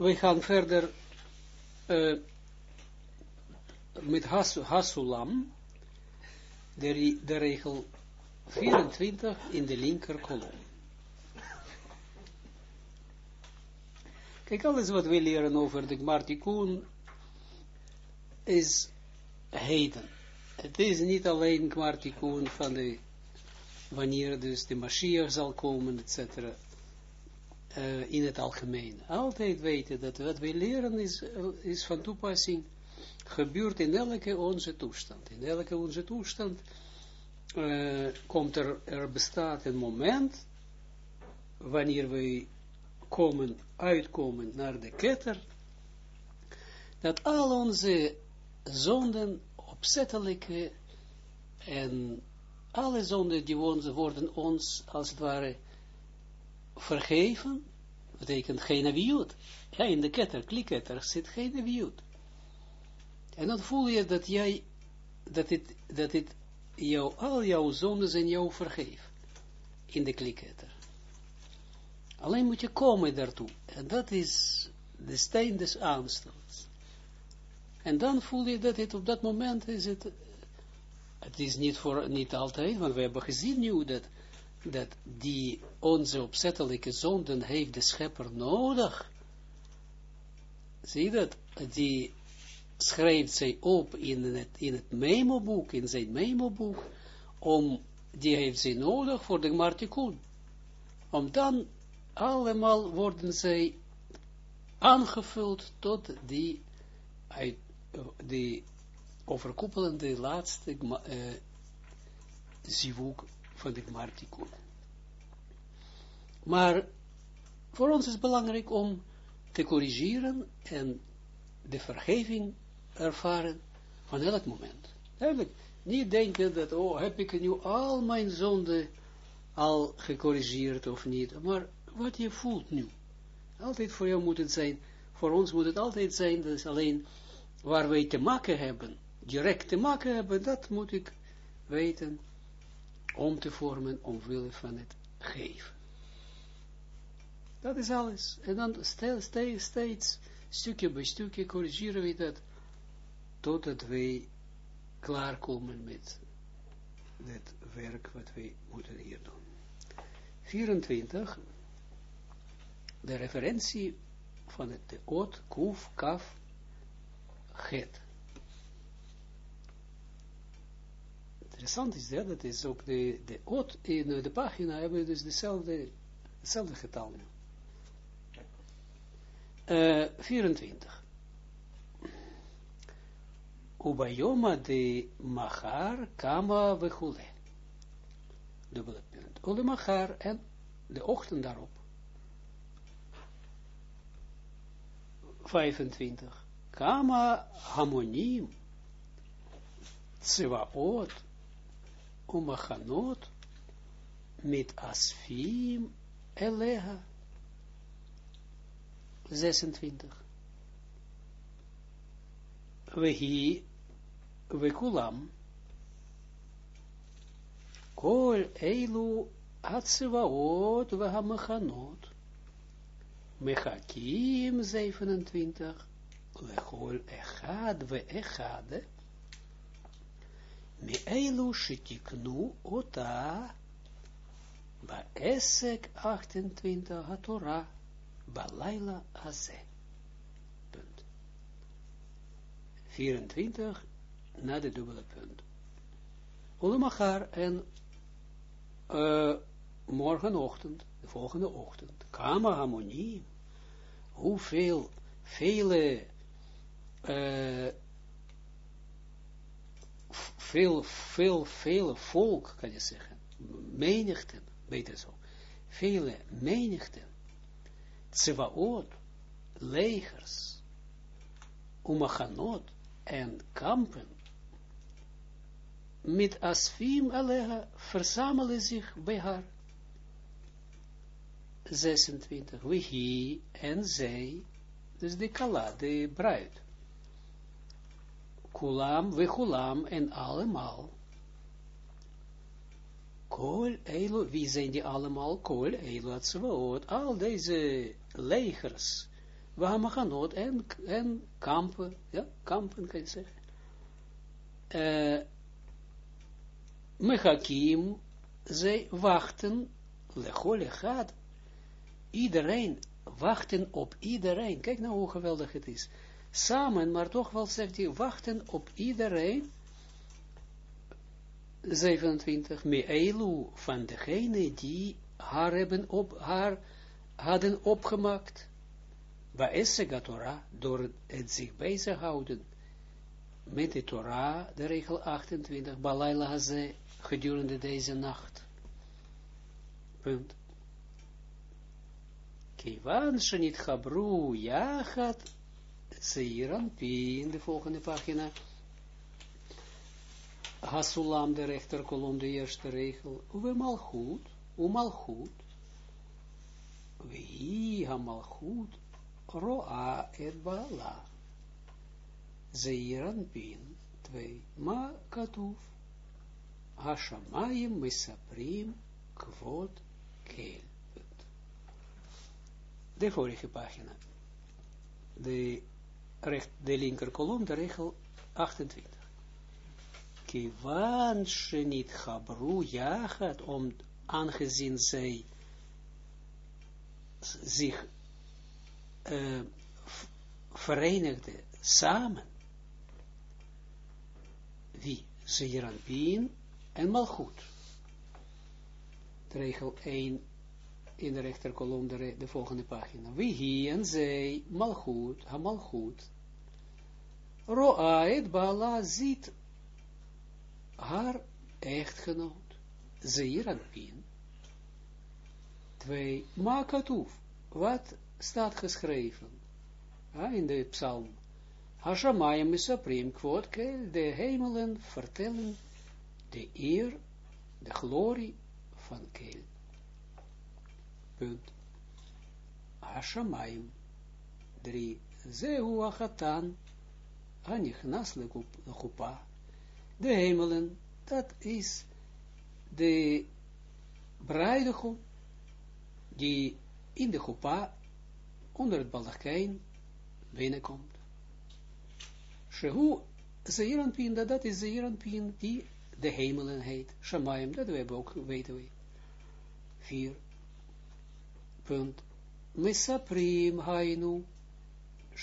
we gaan verder uh, met has, Hasulam, de, de regel 24 in de linker kolom. Kijk, alles wat we leren over de Gmartikun is heden. Het is niet alleen Gmartikun van de, wanneer dus de Mashiach zal komen, etc. Uh, in het algemeen. Altijd weten dat wat we leren is, is van toepassing, gebeurt in elke onze toestand. In elke onze toestand uh, komt er, er bestaat een moment, wanneer we komen, uitkomen naar de ketter, dat al onze zonden, opzettelijke en alle zonden die worden ons, als het ware, vergeven, betekent geen aviut. Ja, in de ketter, klikketter, zit geen aviut. En dan voel je dat jij, dat het, dat het jou, al jouw zonden zijn jou vergeven. In de klikketter. Alleen moet je komen daartoe. En dat is de steen des aanstands. En dan voel je dat het op dat moment is het, het is niet voor, niet altijd, want we hebben gezien nu dat, dat die onze opzettelijke zonden heeft de schepper nodig. Zie dat? Die schrijft zij op in het, in het memoboek, in zijn memoboek, om, die heeft zij nodig voor de Martikun. Om dan allemaal worden zij aangevuld tot die, die overkoepelende laatste uh, zivuk van de Gmartikun. Maar voor ons is het belangrijk om te corrigeren en de vergeving ervaren van elk moment. Duidelijk, niet denken dat, oh, heb ik nu al mijn zonden al gecorrigeerd of niet, maar wat je voelt nu. Altijd voor jou moet het zijn, voor ons moet het altijd zijn, dat is alleen waar wij te maken hebben, direct te maken hebben, dat moet ik weten om te vormen omwille van het geven. Dat is alles. En dan steeds, steeds, stukje bij stukje, corrigeren we dat, totdat wij klaarkomen met het werk wat wij moeten hier doen. 24 de referentie van het oot, kuf, kaf, het. Interessant is dat, dat is ook de, de in de pagina hebben dus dezelfde, hetzelfde getal. Uh, 24. Ubayoma de machar kama vechule. Dubbele punt. Ule machar en de ochtend daarop. 25. Kama hamonim, tsevaot, umachanot, mit asfim, eleha. 26. Vehi, vekulam, kol eilu atsevaot, vehamachanot. Mechakim 27, lechol echad ve echade, me'elu shetiknu ota, Esek 28, haTorah, balaila. Punt. 24, na de dubbele punt. Ulemachar en uh, morgenochtend, de volgende ochtend, kama harmonie, hoeveel, vele, uh, veel, veel, vele volk, kan je zeggen, menigten, beter zo, vele menigten, tsevaot, legers, umachanot en kampen, met asfim aleha verzamelen zich bij haar. 26. Wihi en zij, dus de kala, de bruid. Kulam, we kulam en allemaal. Kol eilu, wie zijn die allemaal? Kol eilu atzvaot, al deze legers Wahamachanot en, en kampen, ja, kampen kan je zeggen. Uh, Mechakim, zij wachten, lechole gaat, iedereen, wachten op iedereen. Kijk nou hoe geweldig het is. Samen, maar toch wel zegt hij, wachten op iedereen. 27, Meelu van degene die haar hebben op, haar hadden opgemaakt. Baesega door het zich bezighouden met de Torah, de regel 28, Balaila Haze, gedurende deze nacht. Punt. Kivan Shanit Chabru Yachat Zeiran in de volgende pagina. Hasulam, de rechterkolom, de eerste regel. Uwe malchut, u malchut. Ha malchut, roa et bala. Pin, twee. Ma katuf. Hashamayim misaprim kvot kel. De vorige pagina. De, recht, de linker kolom, de regel 28. Kiwan niet chabru jachat, om aangezien zij zich uh, verenigden samen. Wie? Zeeranpien en Malchut. Regel 1 in de rechterkolom, de, de volgende pagina. Wie en zij, Malchut, ha Malchut. Roaet Bala ziet haar echtgenoot. Zeir en Pin. Twee, Makatuf. Wat staat geschreven? In de psalm. Hashamayim is supreme, quote, de hemelen vertellen de eer, de glorie van Keel. Punt. Hashamayim. Drie. Zehu achatan. Anichnas lekupa. De hemelen, dat is de bruidegom die in de chupa onder het baldachijn binnenkomt. Shehu Zeiranpin, dat is Zeiranpin die de hemelen heet. Shamayim, dat we ook, weten we. Vier. Punt. Misaprim hainu.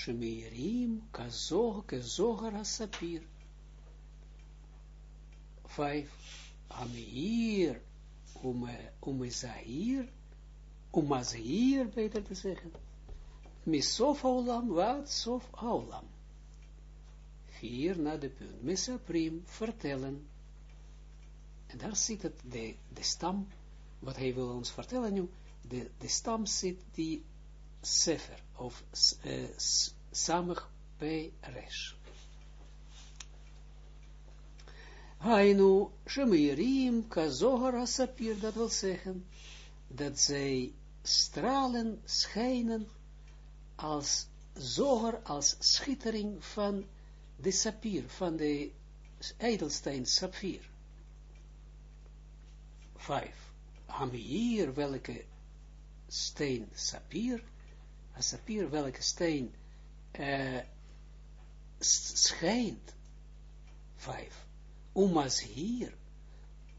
Shemirim kazog, kazogar asapir. Vijf. Amir. Umezahir. Umazahir, beter te zeggen. Misof aulam, wat sof aulam. Vier na de punt. Misaprim, vertellen en daar zit het, de, de stam, wat hij wil ons vertellen nu, de, de stam zit die sefer, of uh, samig bij resh. Hainu, shemirim, kazohara sapir, dat wil zeggen, dat zij stralen, schijnen, als zoger, als schittering van de sapir, van de edelstein sapir. Vijf. Welke steen sapir, a sapir, welke steen uh, schijnt. Vijf. Umas hier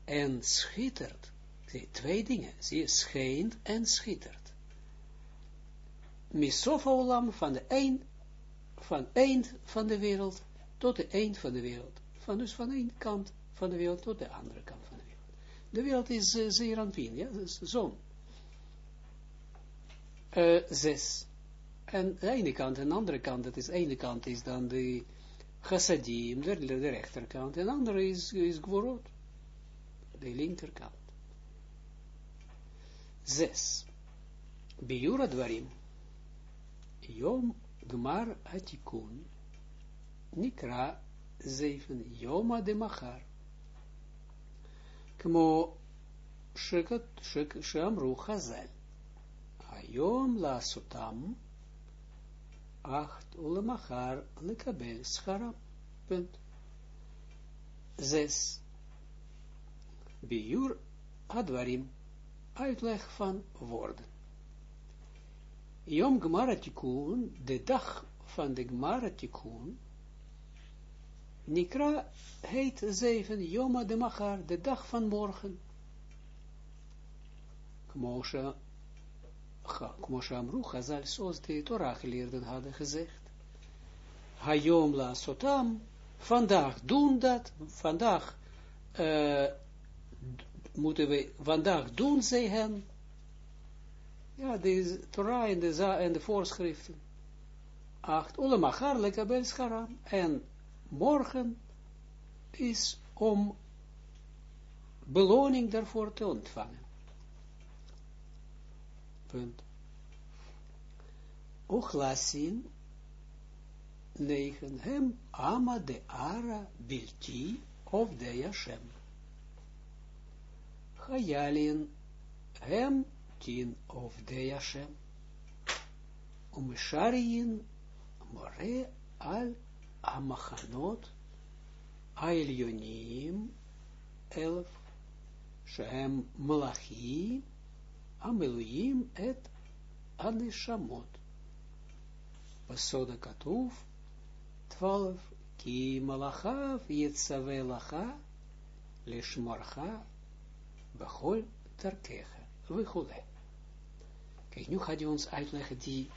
en schittert. Zie, twee dingen. Zie, schijnt en schittert. Misofolam van de eind, van eind van de wereld tot de eind van de wereld. Van dus van één kant van de wereld tot de andere kant van de wereld. De wereld is uh, zeer aanpien, ja, zon. Eh, zes. En de ene kant en de andere kant, dat is de ene kant is dan de chassadim, de, de rechterkant, en de andere is, is gvorot, de linkerkant. Zes. Biura dwarim. Yom gmar atikun. Nikra zeven. Yoma de machar. Kmo shekat, shek, sheamru chazal. Yom la sotam, acht ulemachar lekabel scharam. Punt. Zes. Biur advarim, uitleg van woorden. Yom Gmaratikun, de dag van de Gmaratikun, Nikra heet zeven Yoma de Machar, de dag van morgen. Kmosha Amru, Chazal, zoals de Torah geleerden hadden gezegd. Hayom la Sotam, vandaag doen dat, vandaag uh, moeten we, vandaag doen zij hen, ja, de Torah en de, en de voorschriften. Acht, ulemachar lekabel scharam, en morgen is om beloning daarvoor te ontvangen. Punt. Ochlasin 9. Hem ama de ara bilti of de Yashem. Chayalin hem tien of de Yashem. Umesharien more al המחנות העליונים, אלף, שהם מלאכים Ameliim et Anishamot. Pasoda Katuf, 12. Ki malachav yetzave lacha, lishmorcha, bechol terkecha, wichule. Kijk, nu gaat hij ons uitleggen die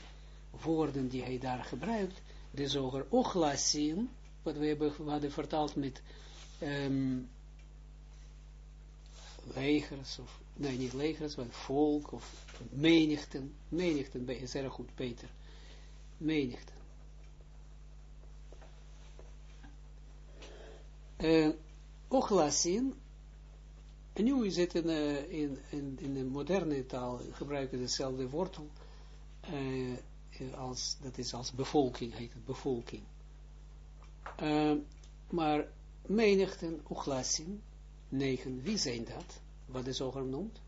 woorden die hij daar gebruikt, de zoger ochlasim, wat we hebben, we vertaald met um, legers, of, nee, niet legers, maar volk, of menigten, menigten, is erg goed, beter, menigten. Uh, ochlasin, en nu is het in, uh, in, in, in de moderne taal, gebruiken dezelfde wortel, uh, als, dat is als bevolking, heet het bevolking. Maar menigten, uchlasin, negen, wie zijn dat? Wat is zoger noemt?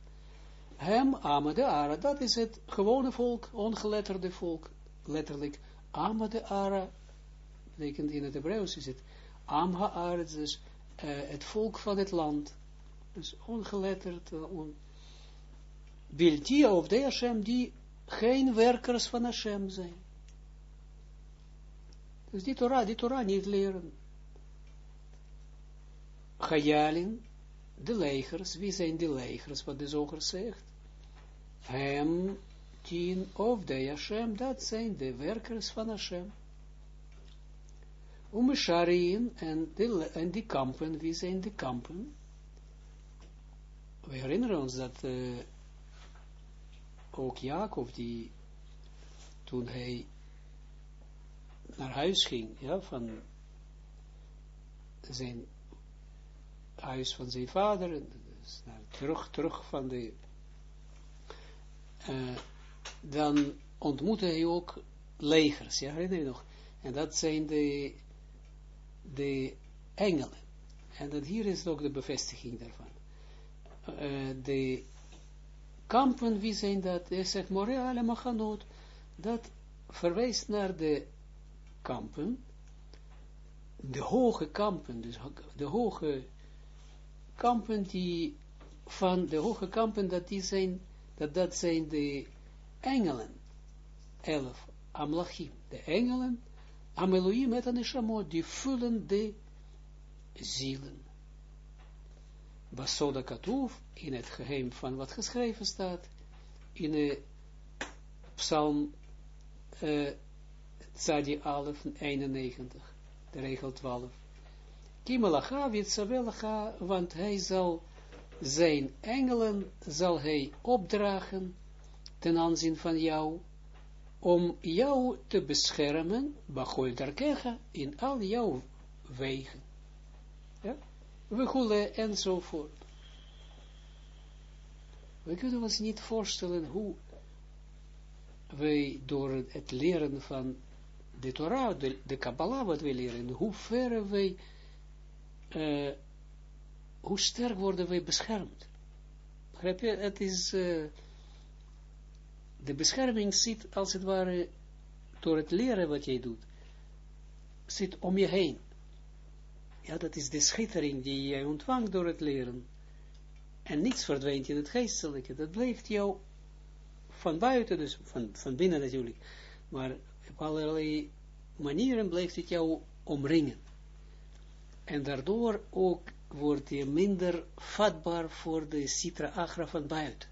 Hem, Amade Ara, dat is het gewone volk, ongeletterde volk, letterlijk. Amade Ara, betekent in het Hebreeuws is het Amha Ara, dus uh, het volk van het land. Dus ongeletterd, uh, on, Biltia of de Hashem, die geen werkers van Hashem zijn. Dus die Torah, die Torah niet leren. Chayalin, de legers, wie zijn de legers, wat de zoger zegt? Hem, tien of de Hashem, dat zijn de werkers van Hashem. Umesharin en, de, en die kampen, wie zijn de kampen? We herinneren ons dat uh, ook Jacob, die toen hij naar huis ging, ja, van zijn huis van zijn vader, dus naar, terug, terug van de, uh, dan ontmoette hij ook legers, ja, herinner je nog? En dat zijn de, de engelen. En dat hier is ook de bevestiging daarvan. Uh, de kampen, wie zijn dat? Hij zegt, Moreale dat verwijst naar de kampen, de hoge kampen, dus de hoge kampen die van de hoge kampen, dat die zijn, dat dat zijn de engelen, elf, amlachim, de engelen, ameloïm met een die vullen de zielen. Basoda Katoef, in het geheim van wat geschreven staat, in de psalm uh, Tzadi Alef 91, de regel 12. Kimelacha witzavelacha, want hij zal zijn engelen, zal hij opdragen ten aanzien van jou, om jou te beschermen, bachol in al jouw wegen. Ja? we enzovoort. We kunnen ons niet voorstellen hoe wij door het leren van de Torah, de, de Kabbalah wat we leren, hoe ver wij, uh, hoe sterk worden wij beschermd. Begrijp je? Het is, uh, de bescherming zit als het ware door het leren wat jij doet, zit om je heen. Ja, dat is de schittering die jij ontvangt door het leren. En niets verdwijnt in het geestelijke. Dat blijft jou van buiten, dus van, van binnen natuurlijk, maar op allerlei manieren blijft het jou omringen. En daardoor ook word je minder vatbaar voor de citra agra van buiten.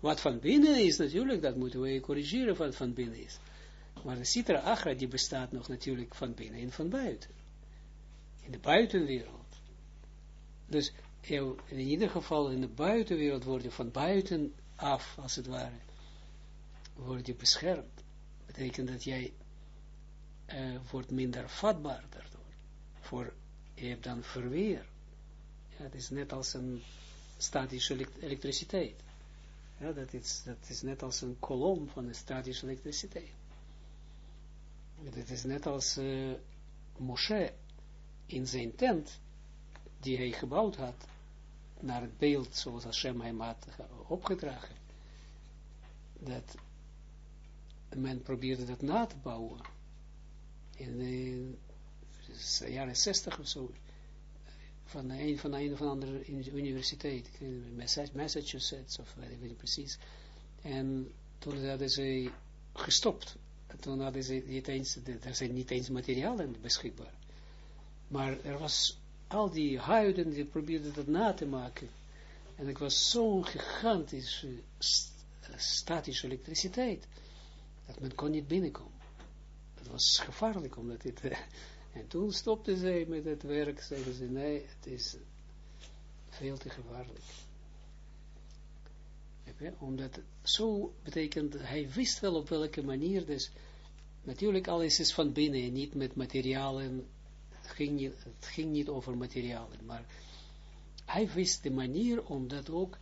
Wat van binnen is natuurlijk, dat moeten we corrigeren wat van binnen is. Maar de citra agra die bestaat nog natuurlijk van binnen en van buiten. In de buitenwereld. Dus in ieder geval in de buitenwereld word je van buiten af, als het ware, word je beschermd. Betekent dat jij uh, wordt minder vatbaar daardoor. Voor, je hebt dan verweer. Ja, het is net als een statische elektriciteit. Ja, dat, is, dat is net als een kolom van een statische elektriciteit. Het is net als uh, Moshe in zijn tent, die hij gebouwd had, naar het beeld zoals Hashem hem had opgedragen. Dat men probeerde dat na te bouwen. In de jaren zestig of zo. Van een van een of andere universiteit. Massachusetts of weet ik niet precies. En toen hadden ze gestopt. En toen hadden ze niet eens, er zijn niet eens materialen beschikbaar. Maar er was al die huiden, die probeerden dat na te maken. En ik was zo'n gigantische statische elektriciteit, dat men kon niet binnenkomen. Het was gevaarlijk, omdat dit... en toen stopten ze met het werk, zeiden ze, nee, het is veel te gevaarlijk. Omdat zo betekent, hij wist wel op welke manier, dus natuurlijk alles is van binnen, niet met materialen ging niet, het ging niet over materialen, maar hij wist de manier om dat ook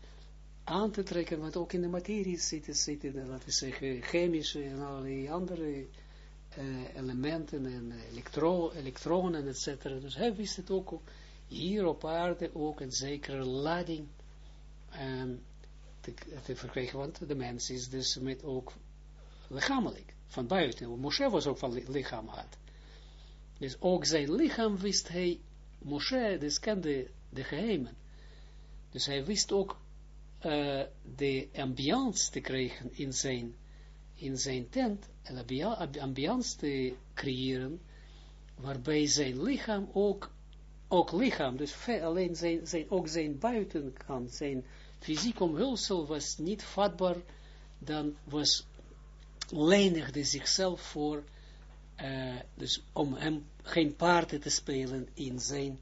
aan te trekken, want ook in de materie zitten, zitten laten we zeggen, chemische en allerlei andere uh, elementen en elektro, elektronen, etc. Dus hij wist het ook, hier op aarde ook een zekere lading um, te, te, verkrijgen, want de mens is dus met ook lichamelijk, van buiten. Moshe was ook van lichaam had. Dus ook zijn lichaam wist hij, Moshe, dus kende de geheimen. Dus hij wist ook uh, de ambiance te krijgen in zijn, in zijn tent, en ambiance te creëren, waarbij zijn lichaam ook, ook lichaam, dus alleen zijn, zijn, ook zijn buitenkant, zijn fysiek omhulsel was niet vatbaar, dan was lenigde zichzelf voor uh, dus om hem geen paarden te spelen in zijn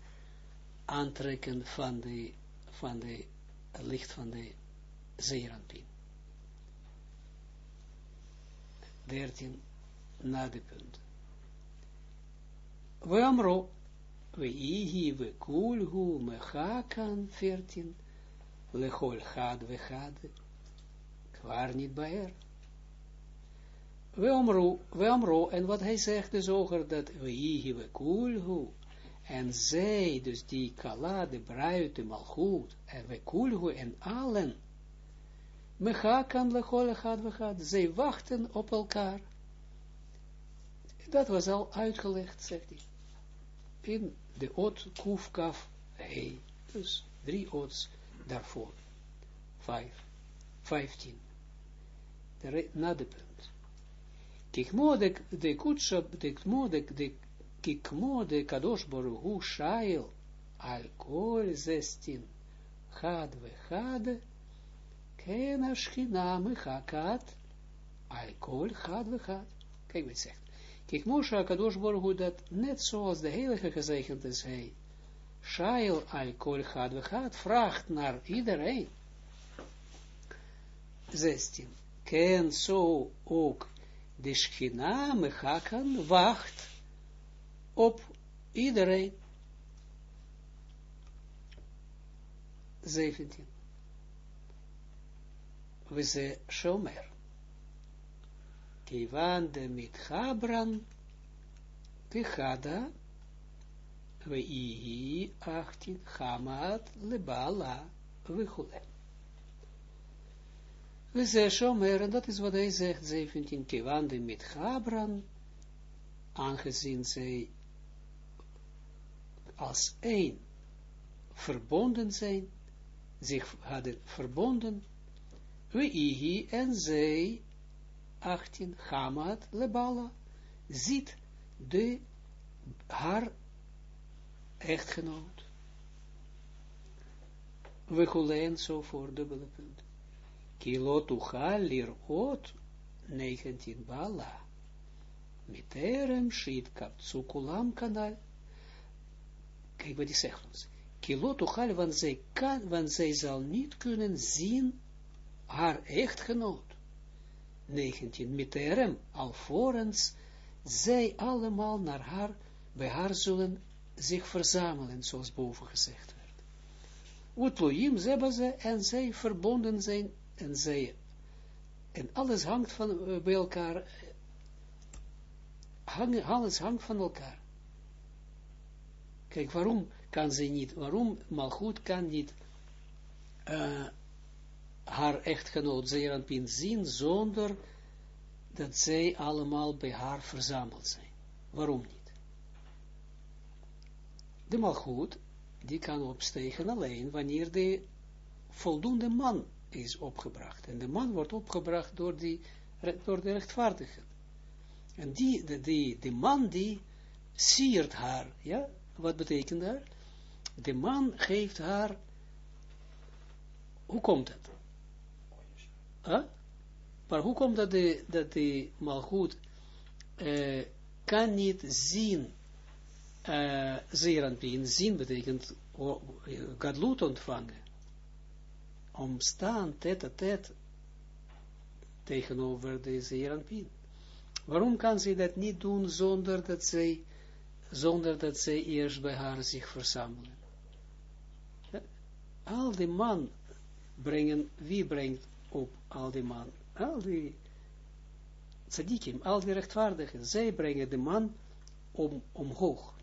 aantrekken van de, van de licht van de zeeranpien. 13 na de punt. We amro, we ihi, we kulhu, me hakan, 14, lechol had, we had, kwaar niet bij er. We omro, en wat hij zegt dus over dat we hier we kulhu, en zij, dus die kala, de bruid, de malchut, en we kulhu, en allen, mechakan lechole gaat we gaat, zij wachten op elkaar. Dat was al uitgelegd, zegt hij, in de ot kufkaf he, dus drie ots daarvoor, vijf, vijftien, na de punt. Kikmo de, de kutsha, de kmo de, de kikmo de kadosh boruhu shail al kol zestin had we ken ashchina mechakat al kol had we had. Kijk wat zegt. Kijk, Moshe Kadosh Baruch dat net zoals de heilige gezegend is hij, Shail al kol had we had, vraagt naar iedereen. 16. Ken zo ook de schina mechakan wacht op iedereen. 17. We ze shomer. Kivan de mitchabran tichada we ihi 18 hamat lebala we we zeggen Shomer, en dat is wat hij zegt, 17, Kewande met Gabran, aangezien zij als één verbonden zijn, zich hadden verbonden, we ihi en zij, 18, Hamad lebala, ziet de, haar echtgenoot. We goleen zo voor dubbele punt. Kilot uchal lirot 19 bala. Miterem shit kapsukulam kanal. Kijk wat die zegt ons. Kilot uchal, want zij kan, want zij zal niet kunnen zien haar echtgenoot. 19. Miterem, alvorens zij allemaal naar haar, bij haar zullen zich verzamelen, zoals boven gezegd werd. Utloïm, ze en zij verbonden zijn, en zij, en alles hangt van, uh, bij elkaar, hang, alles hangt van elkaar. Kijk, waarom kan ze niet, waarom Malchut kan niet uh, haar echtgenoot Zeranpin zien, zonder dat zij allemaal bij haar verzameld zijn. Waarom niet? De malgoed, die kan opstegen alleen wanneer de voldoende man is opgebracht. En de man wordt opgebracht door, die, door de rechtvaardige. En die, de, die, de man die siert haar, ja, wat betekent dat? De man geeft haar, hoe komt het? Huh? Maar hoe komt dat de, dat de malgoed uh, kan niet zien, uh, zeeranpien, zien betekent gadloed ontvangen, omstaan tet a tet tegenover de zeeranpien. Waarom kan ze dat niet doen zonder dat zij, zonder dat zij eerst bij haar zich verzamelen? Al die man brengen, wie brengt op al die man? al die tzadikim, al die rechtvaardigen, zij brengen de man om, omhoog.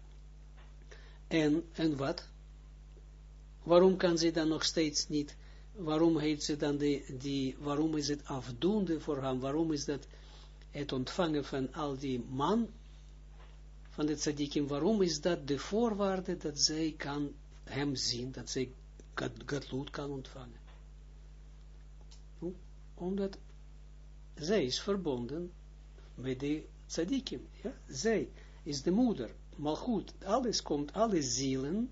En, en wat? Waarom kan ze dan nog steeds niet, waarom heeft ze dan die, die waarom is het afdoende voor hem, waarom is dat het ontvangen van al die man, van de tzadikim, waarom is dat de voorwaarde dat zij kan hem zien, dat zij Gadlut kan ontvangen? Omdat zij is verbonden met de tzadikim. Ja? Zij is de moeder. Maar alles komt, alle zielen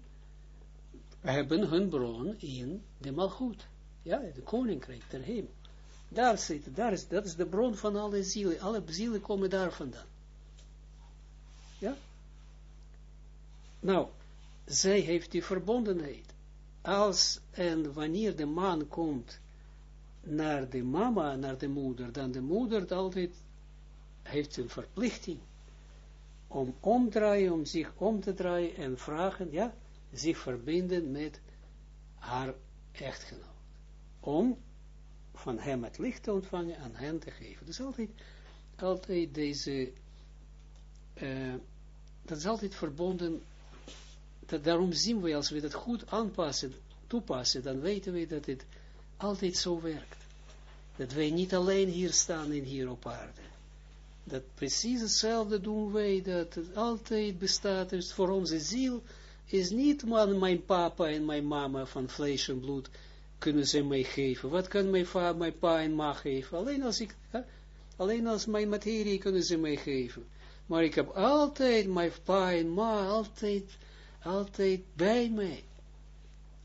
hebben hun bron in de malgoed. Ja, de koninkrijk ter hemel. Daar zit, daar is, dat is de bron van alle zielen. Alle zielen komen daar vandaan. Ja? Nou, zij heeft die verbondenheid. Als en wanneer de man komt naar de mama, naar de moeder, dan de moeder altijd heeft een verplichting om omdraaien, om zich om te draaien en vragen, ja, zich verbinden met haar echtgenoot. Om van hem het licht te ontvangen, aan hen te geven. Dus altijd, altijd deze, uh, dat is altijd verbonden, dat daarom zien we, als we dat goed aanpassen, toepassen, dan weten we dat het altijd zo werkt. Dat wij niet alleen hier staan en hier op aarde. Dat precies hetzelfde doen wij, dat het altijd bestaat, dus voor onze ziel is niet man, mijn papa en mijn mama van vlees en bloed kunnen ze mij geven. Wat kan mijn, va, mijn pa en ma geven? Alleen als ik, alleen als mijn materie kunnen ze mij geven. Maar ik heb altijd mijn pa en ma, altijd, altijd bij mij.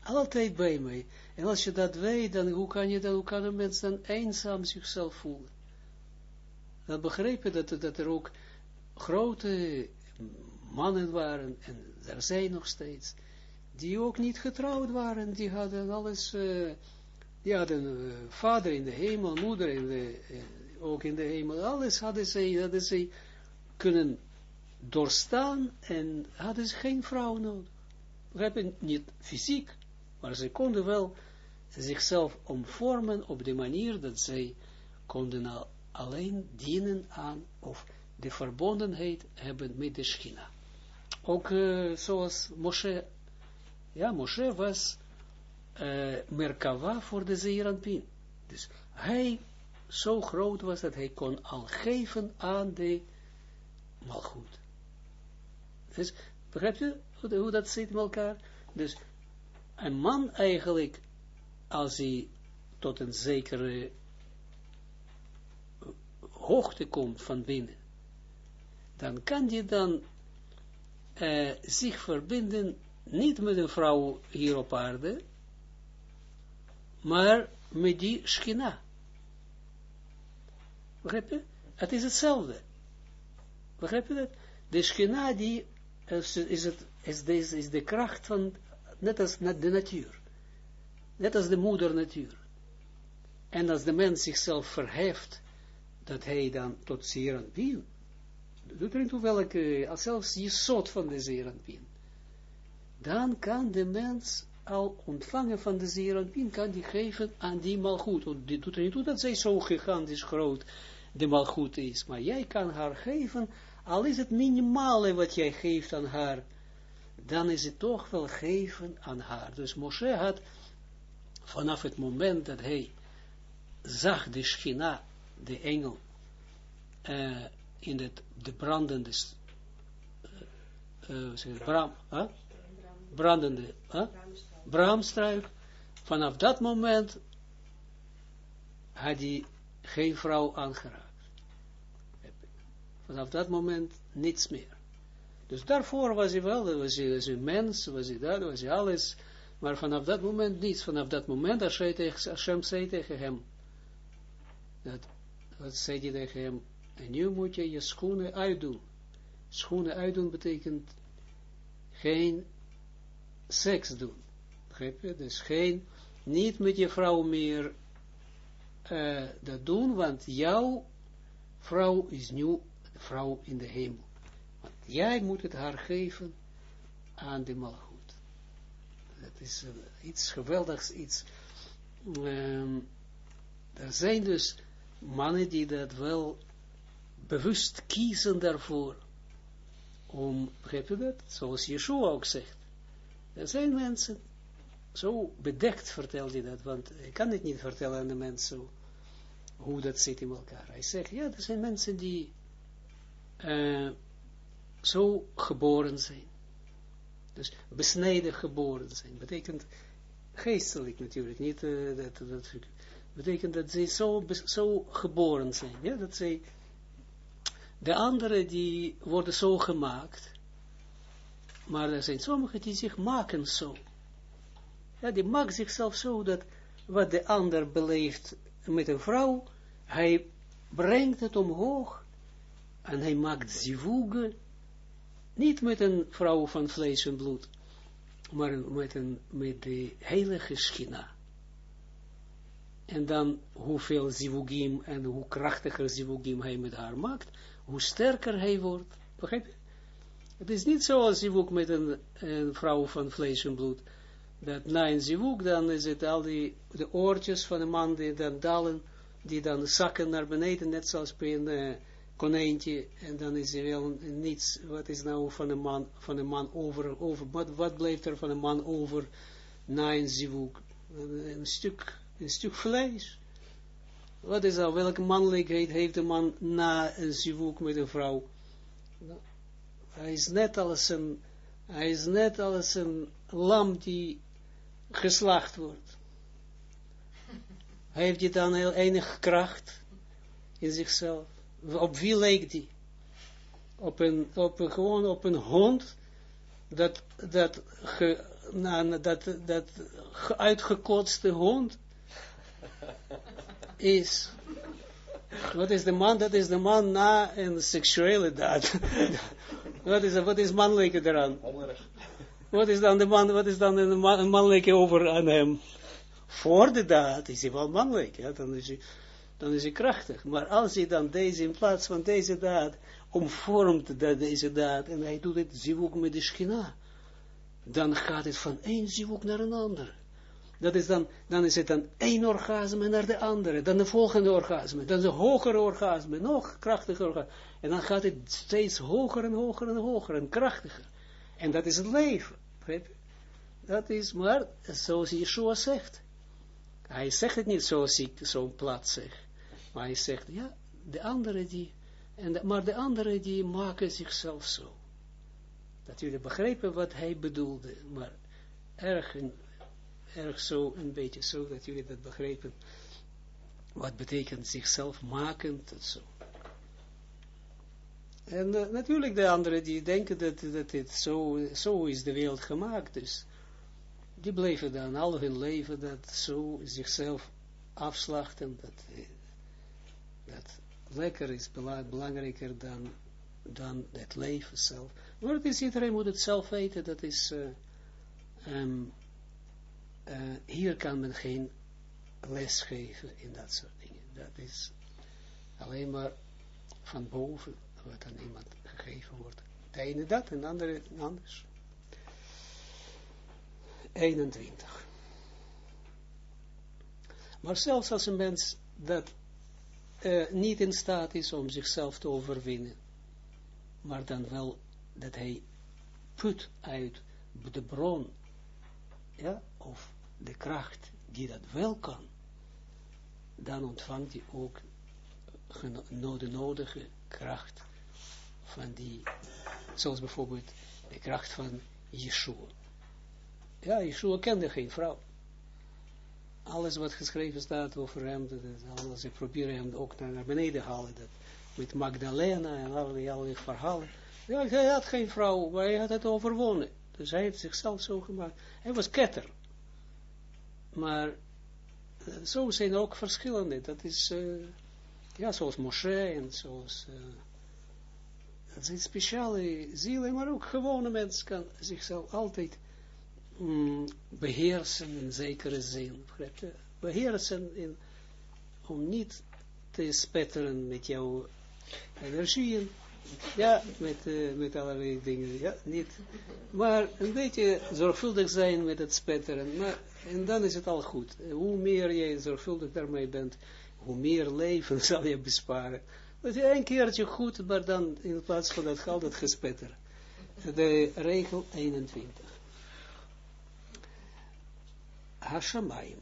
Altijd bij mij. En als je dat weet, dan hoe kan je dan, hoe kan een mens dan eenzaam zichzelf voelen? Dan begreep je dat, dat er ook grote mannen waren, en er zijn nog steeds, die ook niet getrouwd waren, die hadden alles, uh, die hadden uh, vader in de hemel, moeder in de, uh, ook in de hemel, alles hadden zij, hadden zij kunnen doorstaan en hadden ze geen vrouw nodig. Begrijp Niet fysiek, maar ze konden wel zichzelf omvormen op de manier dat zij konden al alleen dienen aan, of de verbondenheid hebben met de Schina. Ook uh, zoals Moshe, ja, Moshe was uh, Merkava voor de Zeeranpin. Dus hij zo groot was dat hij kon al geven aan de Malchut. Dus, begrijp je hoe, hoe dat zit met elkaar? Dus een man eigenlijk, als hij tot een zekere hoogte komt van binnen, dan kan die dan uh, zich verbinden, niet met een vrouw hier op aarde, maar met die schina. Begrijp je? Het is hetzelfde. Begrijp je dat? De schina die is, het, is, is de kracht van, net als de natuur. Net als de moeder natuur. En als de mens zichzelf verheft, dat hij dan tot zeeranpien, doet er niet toe welke, als zelfs je soort van de zeeranpien, dan kan de mens al ontvangen van de zeeranpien, kan die geven aan die malgoed. Want dit doet er niet toe dat zij zo gigantisch groot de malgoed is, maar jij kan haar geven, al is het minimale wat jij geeft aan haar, dan is het toch wel geven aan haar. Dus Moshe had vanaf het moment dat hij zag de schina, de engel, uh, in het, de brandende, uh, uh, bram, huh? brandende, vanaf dat moment had hij geen vrouw aangeraakt. Vanaf dat moment niets meer. Dus daarvoor was hij wel, was hij, was hij mens, was hij dat, was hij alles, maar vanaf dat moment niets. Vanaf dat moment, als Hashem zei tegen hem, dat, wat zei hij tegen hem, en nu moet je je schoenen uitdoen. Schoenen uitdoen betekent geen seks doen. Begrijp je? Dus geen, niet met je vrouw meer uh, dat doen, want jouw vrouw is nu vrouw in de hemel. Jij moet het haar geven aan de malgoed. Dat is uh, iets geweldigs, iets... Um, er zijn dus mannen die dat wel bewust kiezen daarvoor, om, begrijp je dat? Zoals Yeshua ook zegt. Er zijn mensen, zo bedekt vertelt hij dat, want ik kan het niet vertellen aan de mensen hoe dat zit in elkaar. Hij zegt, ja, er zijn mensen die uh, zo geboren zijn. Dus besneden geboren zijn. Betekent geestelijk natuurlijk, niet uh, dat, dat betekent dat ze zo, zo geboren zijn. Ja, dat zij, de anderen die worden zo gemaakt, maar er zijn sommigen die zich maken zo. Ja, die maken zichzelf zo dat wat de ander beleeft met een vrouw, hij brengt het omhoog en hij maakt zivuge, niet met een vrouw van vlees en bloed, maar met, een, met de heilige schina. En dan hoeveel zivugim en hoe krachtiger zivugim hij met haar maakt, hoe sterker hij wordt. Begrijp je? Het is niet zoals zivug met een, vrouw van vlees en bloed. Dat na een zivug, dan is het al die de oortjes van de man die dan dalen, die dan zakken naar beneden, net zoals bij een uh, konijntje, en dan is er wel niets, wat is nou van een man, van een man over, over wat, wat blijft er van een man over na een zivug? Een stuk een stuk vlees. Wat is dat? Welke mannelijkheid heeft de man na een zivuk met een vrouw? Hij is net als een, hij is net als een lam die geslacht wordt. Heeft hij dan heel enige kracht in zichzelf? Op wie lijkt hij? Op een, op een, gewoon op een hond dat, dat, ge, na, dat, dat uitgekotste hond is, wat is de man? Dat is de man na een seksuele daad. wat, is, wat is mannelijke eraan? Wat is dan de man, wat is dan een, man, mannelijke over aan hem? Voor de daad is hij wel mannelijk, ja, dan is hij, dan is hij krachtig. Maar als hij dan deze, in plaats van deze daad, omvormt dat deze daad, en hij doet het zivuk met de schina, dan gaat het van één zivuk naar een ander dat is dan, dan is het dan één orgasme naar de andere, dan de volgende orgasme, dan de hogere orgasme, nog krachtiger orgasme. En dan gaat het steeds hoger en hoger en hoger en krachtiger. En dat is het leven. Dat is maar zoals Yeshua zegt. Hij zegt het niet zoals ik zo plat zeg. Maar hij zegt, ja, de anderen die, en maar de anderen die maken zichzelf zo. Dat jullie begrijpen wat hij bedoelde, maar erg erg zo, een beetje zo, dat jullie dat begrijpen. Wat betekent zichzelf maken, dat zo. En uh, natuurlijk de anderen die denken dat, dat het zo, zo is de wereld gemaakt, dus die bleven dan al hun leven dat zo zichzelf afslachten, dat, dat lekker is belangrijker dan, dan het leven zelf. Het is, iedereen moet het zelf weten, dat is, uh, um, uh, hier kan men geen les geven in dat soort dingen. Dat is alleen maar van boven wat aan iemand gegeven wordt. De ene dat en de andere anders. 21. Maar zelfs als een mens dat uh, niet in staat is om zichzelf te overwinnen, maar dan wel dat hij put uit de bron, ja, of de kracht die dat wel kan, dan ontvangt hij ook de nodige kracht van die, zoals bijvoorbeeld de kracht van Yeshua. Ja, Yeshua kende geen vrouw. Alles wat geschreven staat over hem, dat is allemaal, ze hem ook naar, beneden halen, dat, met Magdalena en allerlei, allerlei verhalen. Ja, hij had geen vrouw, maar hij had het overwonnen. Dus hij heeft zichzelf zo gemaakt. Hij was ketter. Maar uh, zo zijn er ook verschillende. Dat is, uh, ja, zoals Moshe en zoals... Uh, dat zijn speciale zielen, maar ook gewone mensen kan zichzelf altijd mm, beheersen in zekere zin. Beheersen in, om niet te spetteren met jouw energieën. Ja, met, uh, met allerlei dingen. Ja, niet. Maar een beetje zorgvuldig zijn met het spetteren. Maar, en dan is het al goed. Hoe meer je zorgvuldig daarmee bent, hoe meer leven zal je besparen. Dat je een keertje goed, maar dan in plaats van dat geld het gespetter. De regel 21. Hashamayim.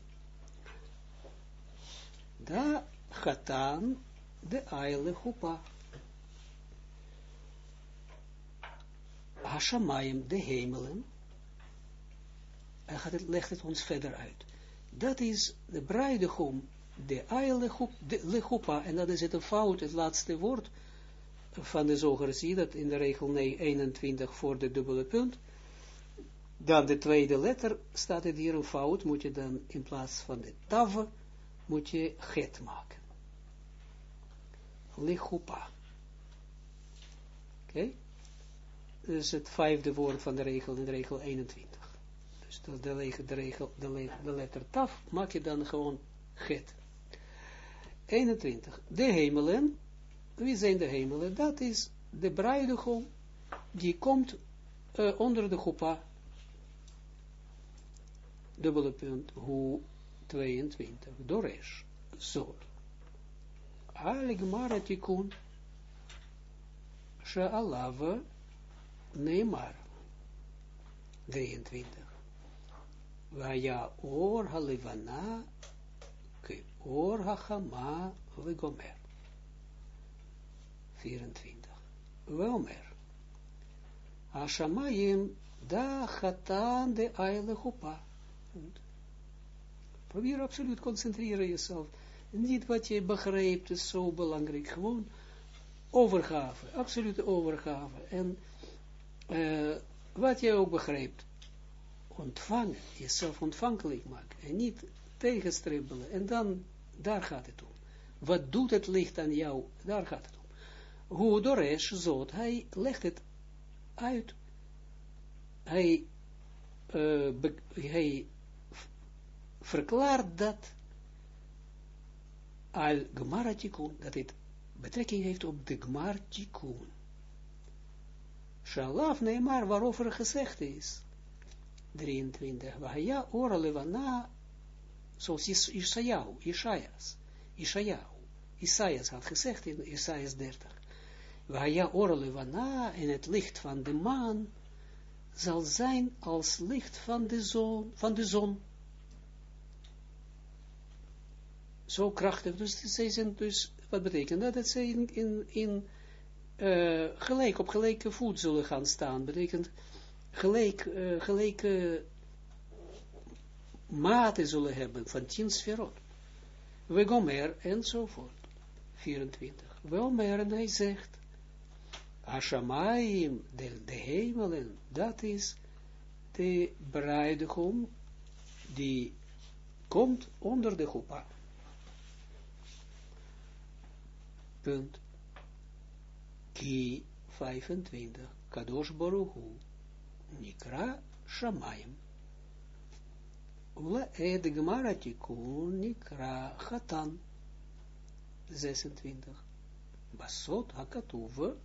Da gatan de eile chupa. Hashamayim, de hemelen. Hij legt het ons verder uit. Dat is de bruidegom de lechupa, en dat is het een fout, het laatste woord van de zoger, zie dat in de regel 21 voor de dubbele punt, dan de tweede letter staat het hier een fout, moet je dan in plaats van de tave, moet je het maken. Lechupa. Oké? Okay? Dus het vijfde woord van de regel in de regel 21. Dus de, de, regel, de, de letter taf maak je dan gewoon het. 21. De hemelen, wie zijn de hemelen? Dat is de bruidegom, die komt uh, onder de chuppah. Dubbele punt, hoe 22, Doresh, Zor. Aligmar tikun, Sha'alava, Neymar. 23. Vaya or halivana Or hachama vegomer. 24. Veomer. Ashamayim da chatan de eile Probeer absoluut concentreren jezelf. Niet wat je begrijpt is zo belangrijk. Gewoon overgave. Absolute overgave. En uh, wat je ook begrijpt. Ontvangen. Jezelf ontvankelijk maken. En niet tegenstribbelen. En dan, daar gaat het om. Wat doet het licht aan jou? Daar gaat het om. Hoe Doresh zot, hij legt het uit. Hij, uh, hij verklaart dat al Gmaratikun, dat het betrekking heeft op de Gmartikun. Shalaf neemar waarover gezegd is. 23. Wahaya ora levana zoals Isaiah, Isaias, Isaiah, Isaias had gezegd in Isaias 30. Waja orlevana in het licht van de maan zal zijn als licht van de zon, van de zon. Zo krachtig, dus zij dus, wat betekent dat? Dat zij in, in, uh, gelijk, op gelijke voet zullen gaan staan, betekent gelijk, uh, gelijke mate zullen hebben van tien sferot. We gomer enzovoort. 24. Wel meer en hij zegt, Hashamayim, de, de hemelen, dat is de bruidegom die komt onder de Chuppah. Punt. Ki 25. Kadosh Baruchu. Nikra Shamayim. Ula Tikun Nikra Chatan. 26. Basot Hakatuve.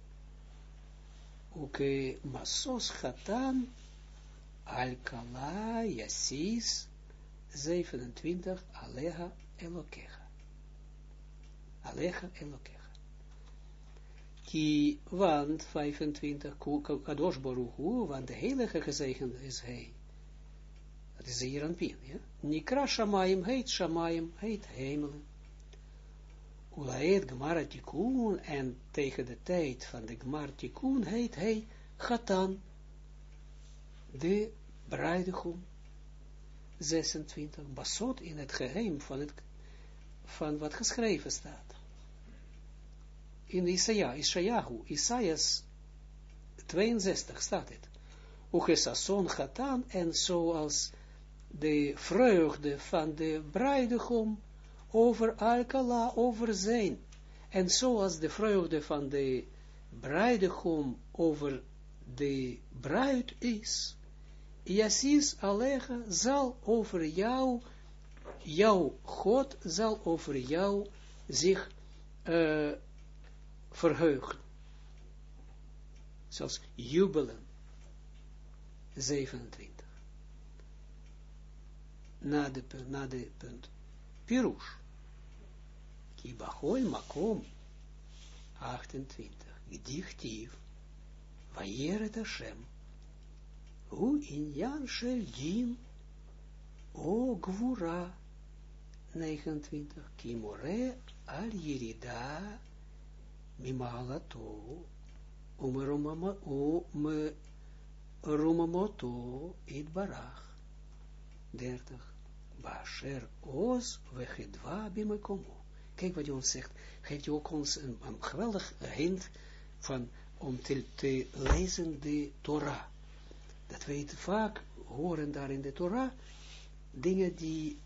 Oke Masos Chatan. Alkala Yasis. 27. Aleha Elokecha. Alecha Elokecha. Ki, want 25, Kadosh Baruch want de heilige gezegende is hij. Dat is hier aan pin, ja. Nikra Shamayim, heet Shamayim, heet hemelen. Ulaed Gmar Tikkun, en tegen de tijd van de Gmar Tikkun heet hij Gatan, de bruidegom. 26, basot in het geheim van, het, van wat geschreven staat in Isaiah, Isaiahu, Isaias 62 staat het. Ugesason gatan, en zoals de vreugde van de bruidegom over Alkala, over zijn, en zoals de vreugde van de bruidegom over de bruid is, Yasis Alecha zal over jou, jouw God zal over jou zich uh, verheugen. Zelfs jubelen. 27. Na de, na de punt. Pirush. Kibachol makom. 28. Gdichtiv. Vayeret Hashem. Hu inyan shel din. O gvura. 29. Kimore al yirida mimalato, ume rumamoto it barach. 30. Basher os vechidwa bimekomo. Kijk wat hij zegt. Geeft hij ook ons een, geweldig hint van, om te, lezen de Torah. Dat wij het vaak horen daar in de Torah, dingen die,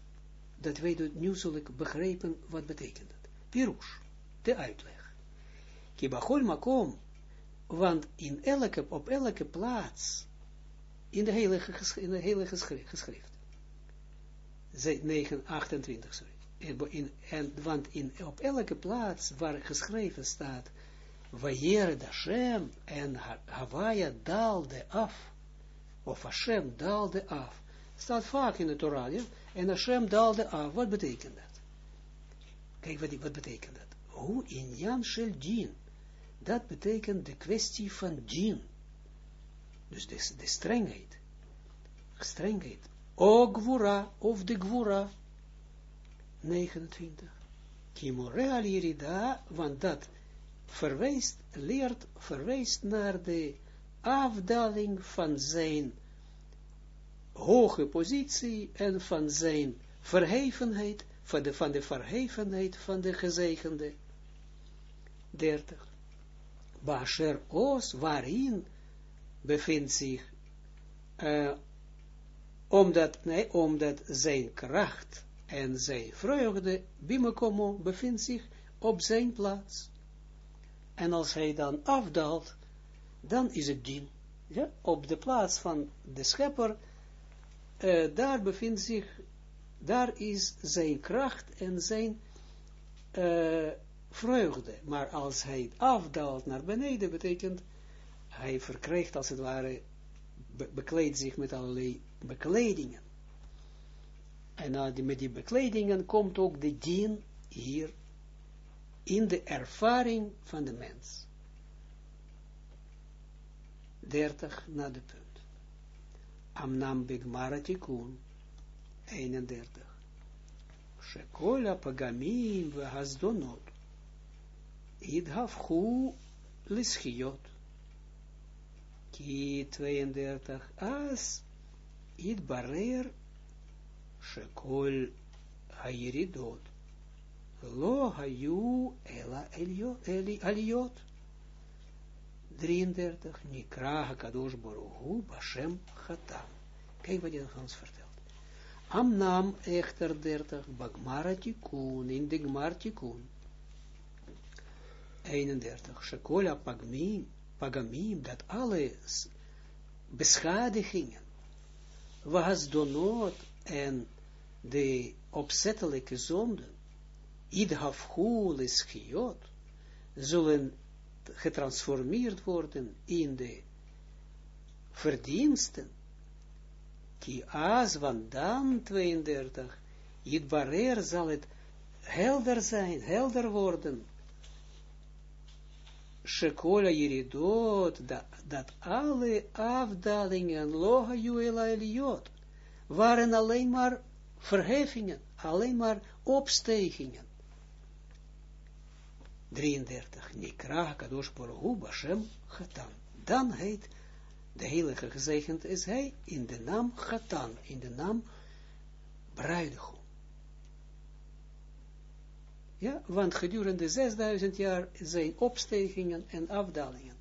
dat wij nu zullen begrijpen, wat betekent dat. Pirush, de uitleg. Kibachol makom, want in elke, op elke plaats, in de heilige, in de heilige geschrift, 9, 28, sorry, in, en, want in, op elke plaats waar geschreven staat, Vayer Hashem en Hawaia daalde af, of Hashem daalde af, staat vaak in de Torah, en Hashem daalde af, wat betekent dat? Kijk, wat, wat betekent dat? Hoe in Jan Shel Din, dat betekent de kwestie van djinn. Dus de, strengheid. Strengheid. O gwura, of de gwura. 29. Kimore al irida, want dat verwijst, leert, verwijst naar de afdaling van zijn hoge positie en van zijn verhevenheid, van de, van de verhevenheid van de gezegende. 30. Basher Os, waarin bevindt zich, uh, omdat, nee, omdat zijn kracht en zijn vreugde, Bimekomo, bevindt zich op zijn plaats. En als hij dan afdaalt, dan is het dien. Ja, op de plaats van de schepper, uh, daar bevindt zich, daar is zijn kracht en zijn uh, vreugde. Maar als hij afdaalt naar beneden, betekent, hij verkrijgt als het ware, be bekleedt zich met allerlei bekledingen. En die, met die bekledingen komt ook de dien hier in de ervaring van de mens. 30 na de punt. Amnam Bigmara Tikkun 31. Shekola Pagamim Vehasdonot idhafchu lischiot. Ki 32 as idbarer shekol hayiridot lo hayu ela eliot. 33, Nikra HaKadosh Baruch Bashem Chatan. Kijk wat hij ons vertelt. Amnam echter 30, Bagmara Tikkun, in de. 31, Shekola Pagmim, Pagamim, dat alle beschadigingen, donot en de opzettelijke zonden, idhafhu leschiot, zullen getransformeerd worden in de verdiensten, die as, want dan 32, Yitbarer zal het helder zijn, helder worden, Shekola dat, alle afdalingen, Loha Juela Eliot, waren alleen maar verheffingen, alleen maar opstegingen. 33. Nikra Kadosh Baruch Bashem Chatan. Dan heet de heilige gezegend is hij in de naam Chatan, in de naam bruidegom. Ja, want gedurende 6000 jaar zijn opstegingen en afdalingen.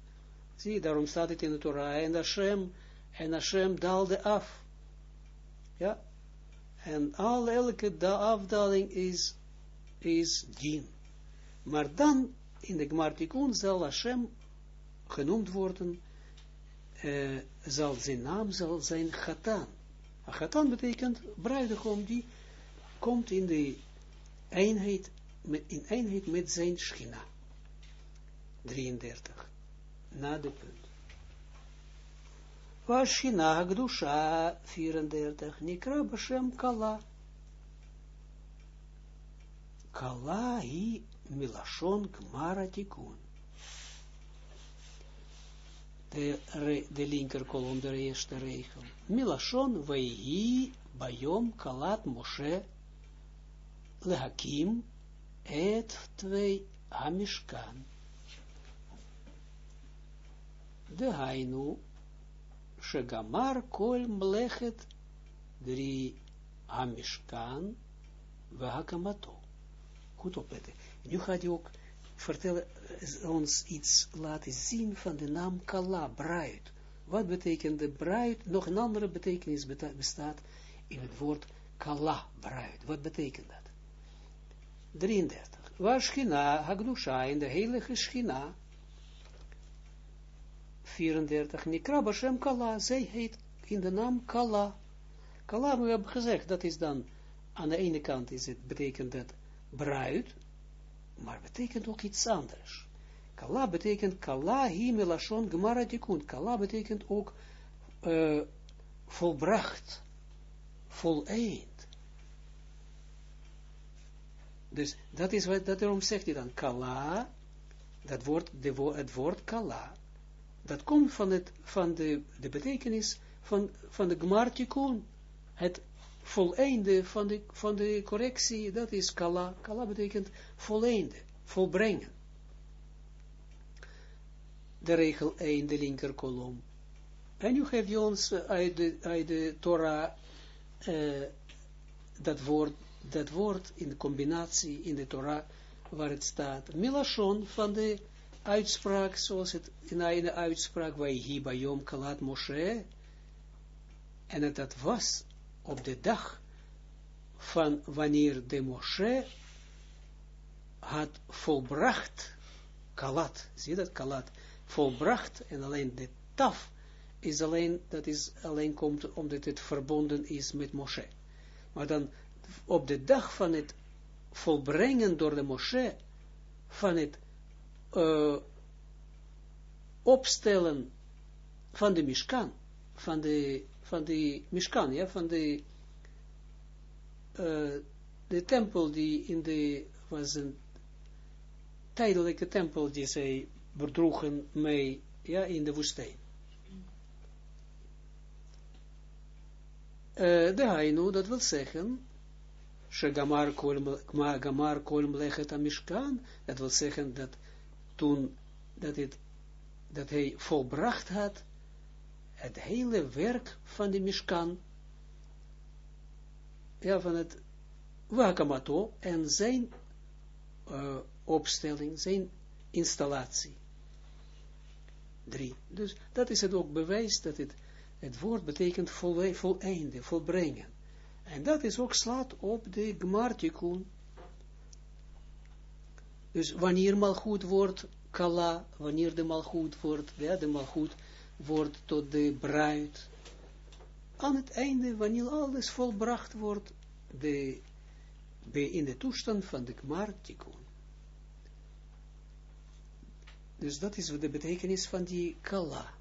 Zie, daarom staat het in de Torah, en Hashem, en Hashem daalde af. Ja, en al elke afdaling is, is dien. Maar dan, in de Gmartikun, zal Hashem genoemd worden, uh, zal zijn naam zal zijn Chatan. Chatan betekent bruidegom die komt in de eenheid, in eenheid met zijn schina. 33. Na de punt. Washina Gdusha 34. Nikra Bashem Kala. Kala hi milashon gmara tikun. De, de linker kolom, de eerste regel. Milashon veihi bayom kalat Moshe lehakim et twee hamishkan. De hainu shegamar kol mlechet drie hamishkan vehakamato. Goed opletten. Nu gaat hij ook vertellen, ons iets laten zien van de naam Kala, bruid. Wat betekent de bruid? Nog een andere betekenis bestaat in het woord Kala, bruid. Wat betekent dat? 33. Waar Schina, Hagdusha, in de heilige Schina. 34. Nikra Bashem Kala, zij heet in de naam Kala. Kala, we hebben gezegd, dat is dan, aan de ene kant is het, betekent dat bruid, maar betekent ook iets anders. Kala betekent kala himelashon gemara. Kala betekent ook uh, volbracht, voleind. Dus dat is wat, dat erom zegt hij dan, kala, dat woord, de, het woord kala, dat komt van, het, van de, de betekenis van, van de gmartikun, het voleinde van de, van de correctie, dat is kala. Kala betekent voleinde, volbrengen. De regel 1, de linker kolom. En nu geeft je ons uit de, uit de Torah uh, dat, woord, dat woord in de combinatie in de Torah waar het staat. Milashon van de uitspraak, zoals het in de uitspraak, waar hier bij Yom Kalat Moshe, en dat, dat was op de dag van wanneer de Moshe had volbracht, kalat, zie dat, kalat, volbracht, en alleen de taf is alleen, dat is alleen komt omdat het verbonden is met Moshe. Maar dan op de dag van het volbrengen door de Moshe, van het uh, opstellen van de Mishkan, van de van de Mishkan, ja, van de, uh, de tempel die in de, was een tijdelijke tempel die zij bedroegen mee, ja, in de woestijn. Uh, de Hainu, dat wil zeggen, Shegamar Gamar Kolm Lechet Mishkan, dat wil zeggen dat toen, dat, het, dat hij volbracht had, het hele werk van de Mishkan, ja, van het Wakamato en zijn uh, opstelling, zijn installatie. Drie. Dus dat is het ook bewijs dat het, het woord betekent vol, voleinde, volbrengen. En dat is ook slaat op de gmartikun. Dus wanneer malgoed wordt kala, wanneer de malgoed wordt, ja, de malgoed wordt tot de bruid. Aan het einde, wanneer alles volbracht wordt, de, in de toestand van de gmartikun. Dus dat is de betekenis van die kala.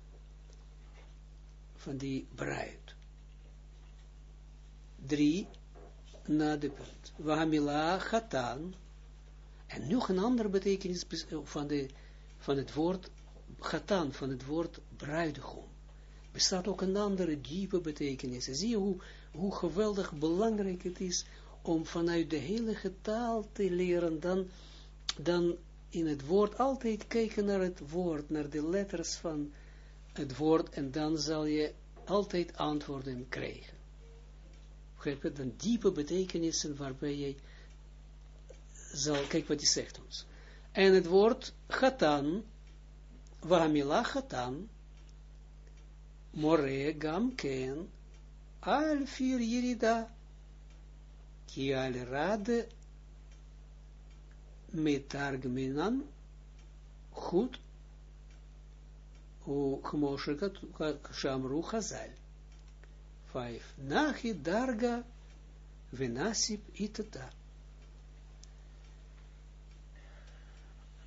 Van die bruid. Drie, na de punt. Wahamila chatan. En nog een andere betekenis van, de, van het woord chatan, van het woord bruidegom. Bestaat ook een andere diepe betekenis. Zie je hoe, hoe geweldig belangrijk het is om vanuit de hele taal te leren, dan, dan in het woord altijd kijken naar het woord, naar de letters van het woord, en dan zal je altijd antwoorden krijgen. Begrijp? Dan diepe betekenissen waarbij je zal, kijk wat hij zegt ons. En het woord chatan, wahamila chatan, more gam ken, al fir yirida, ki al rade metargminan, goed, hoe gemoshekat shamru chazal. Vijf. Nachi darga venasip itata.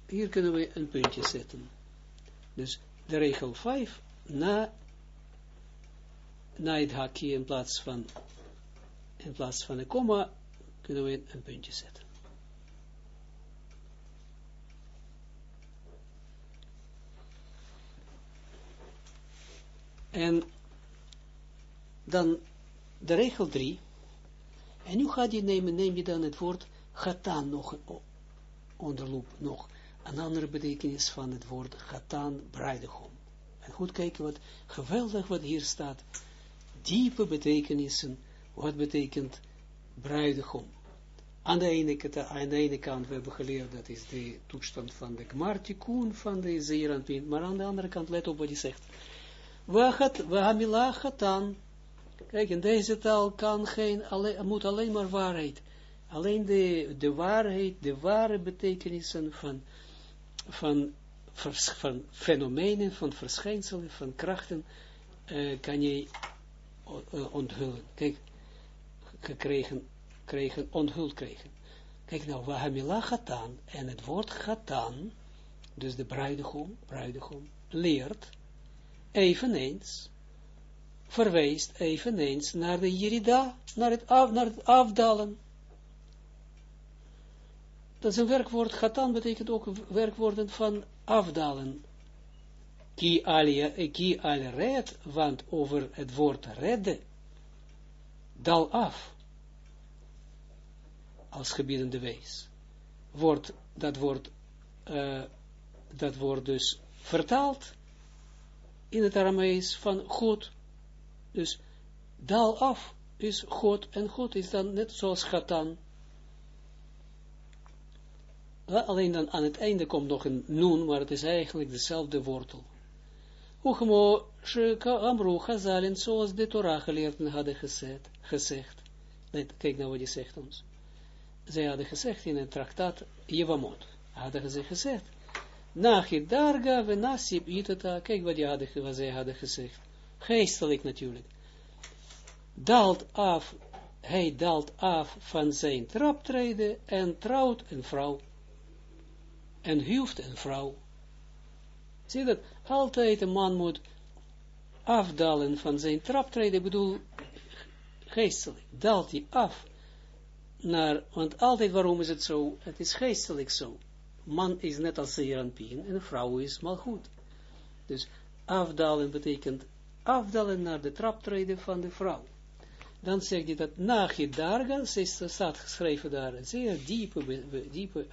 Hier kunnen we een puntje zetten. Dus de regel 5, na, na het hakje in plaats van in plaats van een komma, kunnen we een puntje zetten. En dan de regel 3. En nu gaat je nemen, neem je dan het woord gatan nog onder loep, nog een andere betekenis van het woord gatan, bruidegom. En goed kijken wat geweldig wat hier staat. Diepe betekenissen, wat betekent bruidegom. Aan de, ene, aan de ene kant, we hebben geleerd, dat is de toestand van de gmartikun, van de zeeranpint, maar aan de andere kant, let op wat hij zegt. Wahamila gatan, kijk, in deze taal kan geen, alleen, moet alleen maar waarheid, alleen de, de waarheid, de ware betekenissen van van, van fenomenen, van verschijnselen, van krachten, uh, kan je uh, onthullen. Kijk, gekregen, kregen, onthuld krijgen. Kijk nou, Wahamila Gatan, en het woord Gatan, dus de bruidegom, bruidegom, leert eveneens, verwijst eveneens naar de Jirida, naar het, af, afdalen dat is een werkwoord, gatan betekent ook werkwoorden van afdalen. Ki alia, ki al red, want over het woord redden, dal af, als gebiedende wees. Wordt, dat wordt, uh, dat wordt dus vertaald in het Aramees van God. Dus dal af is God, en God is dan net zoals gatan, alleen dan aan het einde komt nog een noen, maar het is eigenlijk dezelfde wortel. Uchmo, sheka amru chazalin, zoals de Torah geleerden hadden gezegd. gezegd. Kijk nou wat hij zegt ons. Zij hadden gezegd in het traktaat Jevamot. Hadden ze gezegd. Nachi darga venasib itata. Kijk wat, hadden, wat zij hadden gezegd. Geestelijk natuurlijk. Daalt af, hij daalt af van zijn traptreden en trouwt een vrouw en huwt een vrouw. Zie dat, altijd een man moet afdalen van zijn traptreden, ik bedoel, geestelijk, daalt hij af, naar, want altijd waarom is het zo, het is geestelijk zo, man is net als Zeranpien, en vrouw is mal goed. Dus afdalen betekent afdalen naar de traptreden van de vrouw. Dan zegt hij dat na Gedarga, staat geschreven daar, een zeer diepe, diepe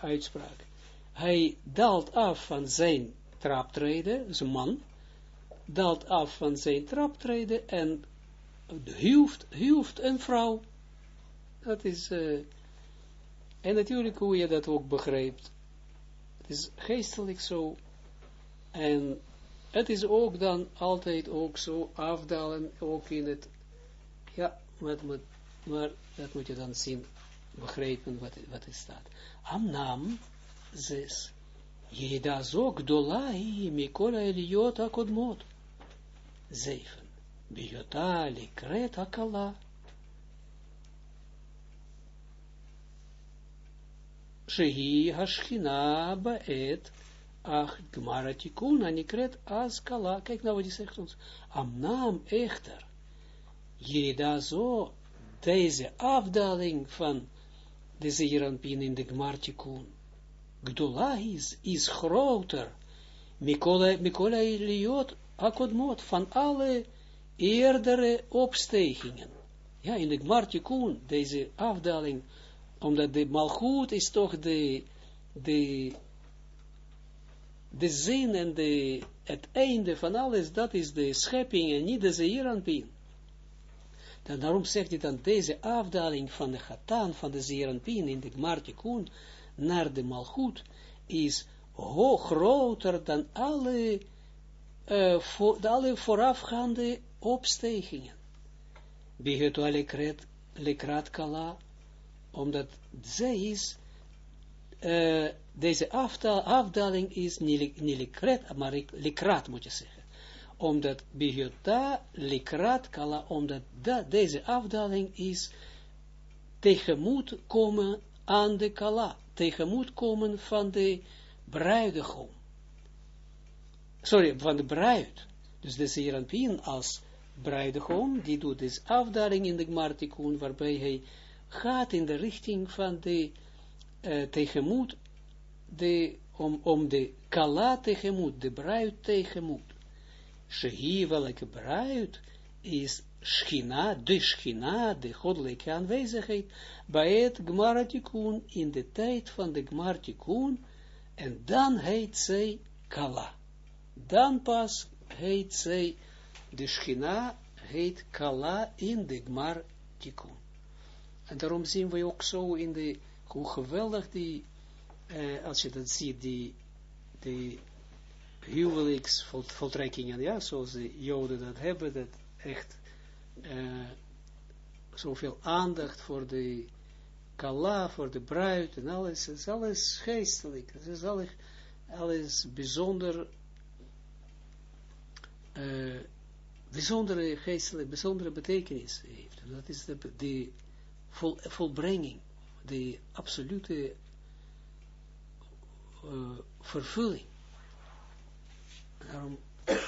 uitspraak. Hij daalt af van zijn traptreden, een man, daalt af van zijn traptreden en huwt, een vrouw. Dat is, uh, en natuurlijk hoe je dat ook begrijpt. Het is geestelijk zo, En het is ook dan altijd ook zo afdalen, ook in het, ja, met, maar dat moet je dan zien, begrijpen wat, wat er staat. Amnam, zes, Jeda zog dolai mikola eliot akodmot. Zeven. Biota likret akala. Shehi hashchina baet ach gmaratikun anikret as kala. Kijk nou wat hij zegt ons. Amnam echter. Jeda zo deze afdaling van de zeeranpien in de gmartikun Gdola is, is groter. Mikola, Mikola Eliot Akodmot, van alle eerdere opstegingen. Ja, in de Gmartikun, deze afdaling, omdat de Malchut is toch de, de, de zin en de, het einde van alles, dat is de schepping en niet de Zeeranpien. Dan daarom zegt hij dan deze afdaling van de Gatan, van de Zeeranpien in de Gmartikun, naar de malchut is hoog groter dan alle, uh, voor, alle voorafgaande opstegingen. Bigeto lekret, lekrat kala, omdat zij is, uh, deze afdaling is niet lekret, maar lekrat moet je zeggen. Omdat bigota lekrat kala, omdat da, deze afdaling is tegemoet komen aan de kala tegemoetkomen van de bruidegom. Sorry, van de bruid. Dus de Serampien als bruidegom, die doet dus afdaling in de Gmartikun, waarbij hij gaat in de richting van de uh, tegemoet, de, om, om de kala tegemoet, de bruid tegemoet. Shehi, welke bruid, is schina, de schina, de goddelijke aanwezigheid, bij het gmartikun, in de tijd van de gmartikun, en dan heet zij kala. Dan pas heet zij, de schina heet kala in de gmartikun. En daarom zien we ook zo in de, hoe geweldig die, eh, als je dat ziet, die, die huwelijksvoltrekkingen, ja, zoals de joden dat hebben, dat echt uh, zoveel aandacht voor de kala, voor de bruid en alles, is alles geestelijk, het is alles, alles bijzonder, uh, bijzondere geestelijke, bijzondere betekenis heeft. Dat is de, de vol, volbrenging, de absolute uh, vervulling. Daarom um,